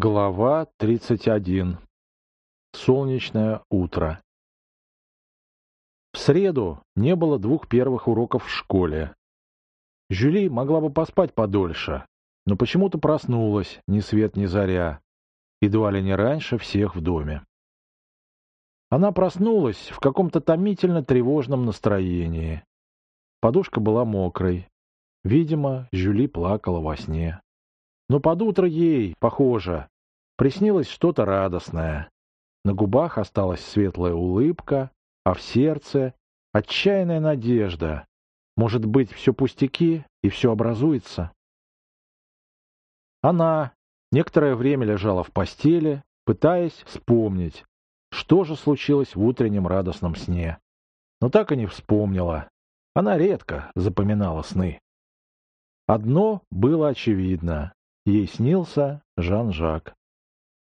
Глава 31. Солнечное утро. В среду не было двух первых уроков в школе. Жюли могла бы поспать подольше, но почему-то проснулась ни свет ни заря, едва ли не раньше всех в доме. Она проснулась в каком-то томительно тревожном настроении. Подушка была мокрой. Видимо, Жюли плакала во сне. Но под утро ей, похоже, приснилось что-то радостное. На губах осталась светлая улыбка, а в сердце — отчаянная надежда. Может быть, все пустяки и все образуется? Она некоторое время лежала в постели, пытаясь вспомнить, что же случилось в утреннем радостном сне. Но так и не вспомнила. Она редко запоминала сны. Одно было очевидно. Ей снился Жан-Жак.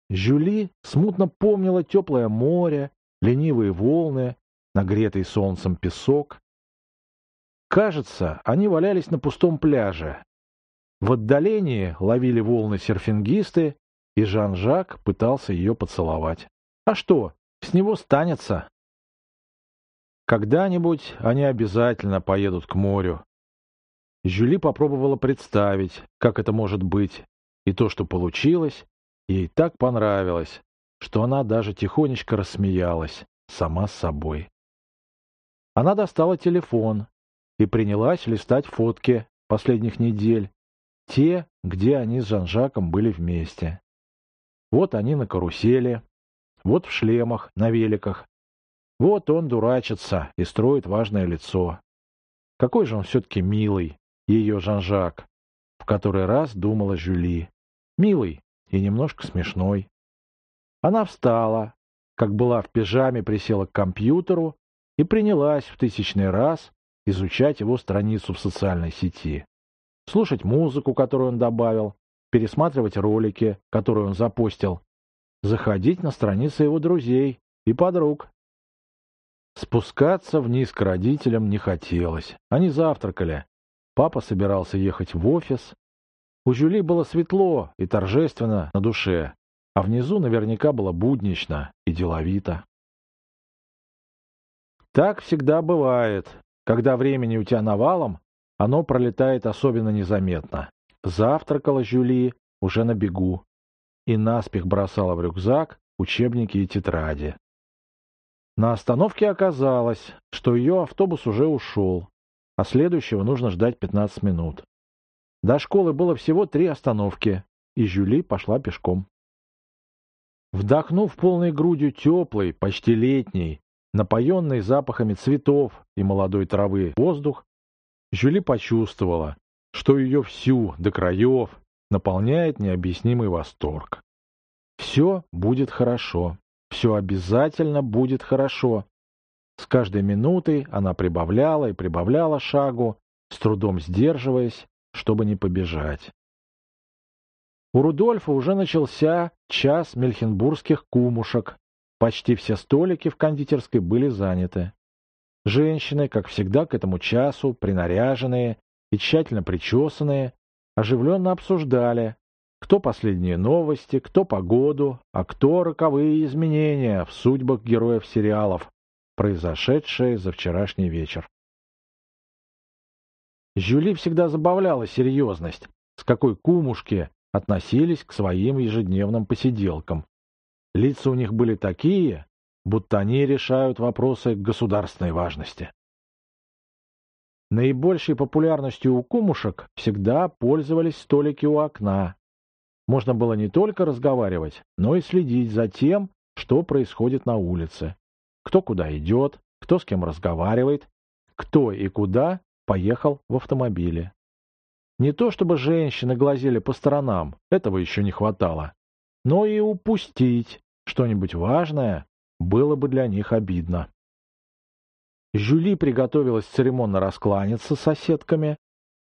Жюли смутно помнила теплое море, ленивые волны, нагретый солнцем песок. Кажется, они валялись на пустом пляже. В отдалении ловили волны серфингисты, и Жан-Жак пытался ее поцеловать. А что, с него станется? Когда-нибудь они обязательно поедут к морю. Жюли попробовала представить, как это может быть, и то, что получилось, ей так понравилось, что она даже тихонечко рассмеялась, сама с собой. Она достала телефон и принялась листать фотки последних недель, те, где они с Жан-Жаком были вместе. Вот они на карусели, вот в шлемах, на великах. Вот он дурачится и строит важное лицо. Какой же он все-таки милый, ее Жан-Жак, в который раз думала Жюли. Милый и немножко смешной. Она встала, как была в пижаме, присела к компьютеру и принялась в тысячный раз изучать его страницу в социальной сети. Слушать музыку, которую он добавил, пересматривать ролики, которые он запустил, заходить на страницы его друзей и подруг. Спускаться вниз к родителям не хотелось. Они завтракали, Папа собирался ехать в офис. У Жюли было светло и торжественно на душе, а внизу наверняка было буднично и деловито. Так всегда бывает. Когда времени у тебя навалом, оно пролетает особенно незаметно. Завтракала Жюли уже на бегу и наспех бросала в рюкзак учебники и тетради. На остановке оказалось, что ее автобус уже ушел, а следующего нужно ждать 15 минут. До школы было всего три остановки, и Жюли пошла пешком. Вдохнув полной грудью теплый, почти летний, напоенный запахами цветов и молодой травы воздух, Жюли почувствовала, что ее всю до краев наполняет необъяснимый восторг. Все будет хорошо, все обязательно будет хорошо, с каждой минутой она прибавляла и прибавляла шагу, с трудом сдерживаясь, чтобы не побежать. У Рудольфа уже начался час мельхенбургских кумушек. Почти все столики в кондитерской были заняты. Женщины, как всегда к этому часу, принаряженные и тщательно причесанные, оживленно обсуждали, кто последние новости, кто погоду, а кто роковые изменения в судьбах героев сериалов, произошедшее за вчерашний вечер. Жюли всегда забавляла серьезность, с какой кумушки относились к своим ежедневным посиделкам. Лица у них были такие, будто они решают вопросы государственной важности. Наибольшей популярностью у кумушек всегда пользовались столики у окна. Можно было не только разговаривать, но и следить за тем, что происходит на улице кто куда идет, кто с кем разговаривает, кто и куда поехал в автомобиле. Не то чтобы женщины глазели по сторонам, этого еще не хватало, но и упустить что-нибудь важное было бы для них обидно. Жюли приготовилась церемонно раскланяться с соседками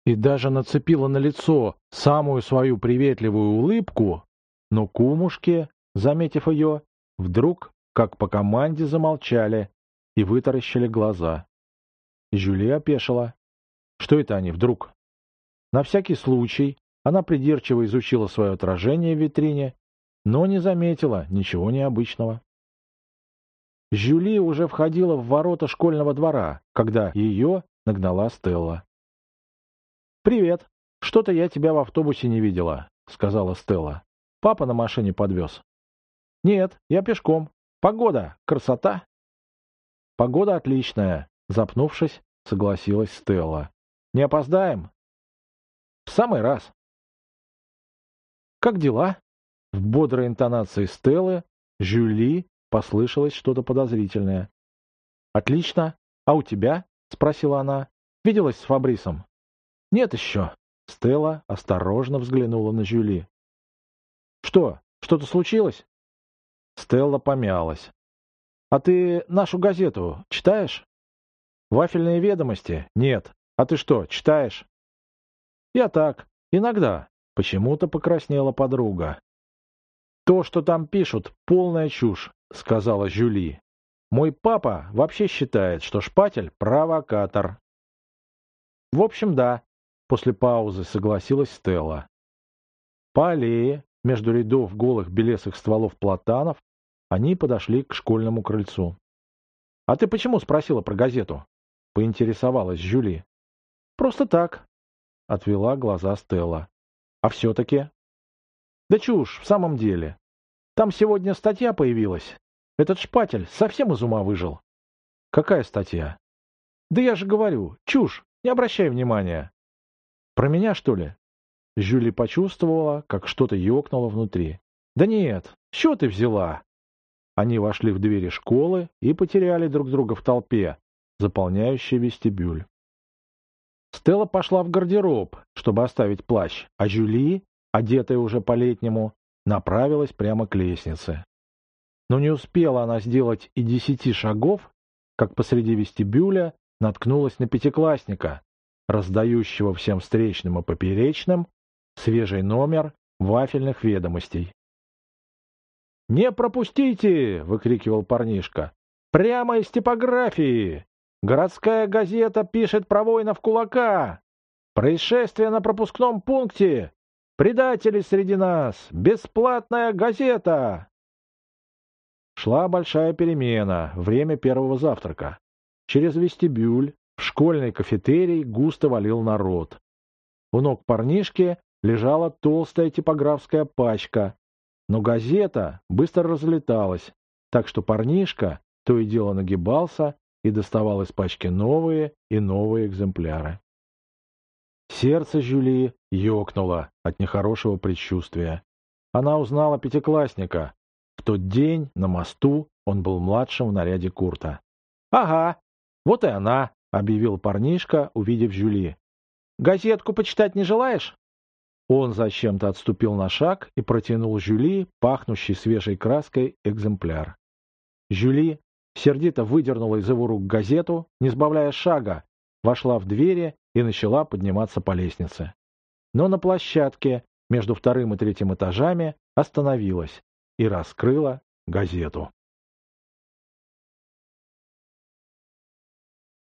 и даже нацепила на лицо самую свою приветливую улыбку, но кумушки, заметив ее, вдруг как по команде замолчали и вытаращили глаза. Жюли опешила. Что это они вдруг? На всякий случай она придирчиво изучила свое отражение в витрине но не заметила ничего необычного. Жюли уже входила в ворота школьного двора, когда ее нагнала Стелла. «Привет. Что-то я тебя в автобусе не видела», — сказала Стелла. «Папа на машине подвез». «Нет, я пешком. Погода, красота». «Погода отличная», — запнувшись, согласилась Стелла. «Не опоздаем?» «В самый раз». «Как дела?» В бодрой интонации Стеллы Жюли послышалось что-то подозрительное. «Отлично. А у тебя?» — спросила она. «Виделась с Фабрисом?» «Нет еще». Стелла осторожно взглянула на Жюли. «Что, что-то случилось?» Стелла помялась. «А ты нашу газету читаешь?» «Вафельные ведомости? Нет. А ты что, читаешь?» «Я так. Иногда». Почему-то покраснела подруга. «То, что там пишут, полная чушь», — сказала Жюли. «Мой папа вообще считает, что Шпатель — провокатор». «В общем, да», — после паузы согласилась Стелла. По аллее, между рядов голых белесых стволов платанов, они подошли к школьному крыльцу. «А ты почему спросила про газету?» — поинтересовалась Жюли. «Просто так», — отвела глаза Стелла. «А все-таки?» «Да чушь, в самом деле. Там сегодня статья появилась. Этот шпатель совсем из ума выжил». «Какая статья?» «Да я же говорю, чушь, не обращай внимания». «Про меня, что ли?» Жюли почувствовала, как что-то ёкнуло внутри. «Да нет, что ты взяла?» Они вошли в двери школы и потеряли друг друга в толпе, заполняющий вестибюль. Стелла пошла в гардероб, чтобы оставить плащ, а Жюли, одетая уже по-летнему, направилась прямо к лестнице. Но не успела она сделать и десяти шагов, как посреди вестибюля наткнулась на пятиклассника, раздающего всем встречным и поперечным свежий номер вафельных ведомостей. «Не пропустите!» — выкрикивал парнишка. «Прямо из типографии! Городская газета пишет про воинов кулака. Происшествие на пропускном пункте. Предатели среди нас. Бесплатная газета. Шла большая перемена. Время первого завтрака. Через вестибюль в школьный кафетерий густо валил народ. У ног парнишки лежала толстая типографская пачка, но газета быстро разлеталась, так что парнишка то и дело нагибался и доставал из пачки новые и новые экземпляры. Сердце Жюли ёкнуло от нехорошего предчувствия. Она узнала пятиклассника. В тот день на мосту он был младшим в наряде Курта. «Ага, вот и она», — объявил парнишка, увидев Жюли. «Газетку почитать не желаешь?» Он зачем-то отступил на шаг и протянул Жюли, пахнущий свежей краской, экземпляр. Жюли сердито выдернула из его рук газету, не сбавляя шага, вошла в двери и начала подниматься по лестнице. Но на площадке между вторым и третьим этажами остановилась и раскрыла газету.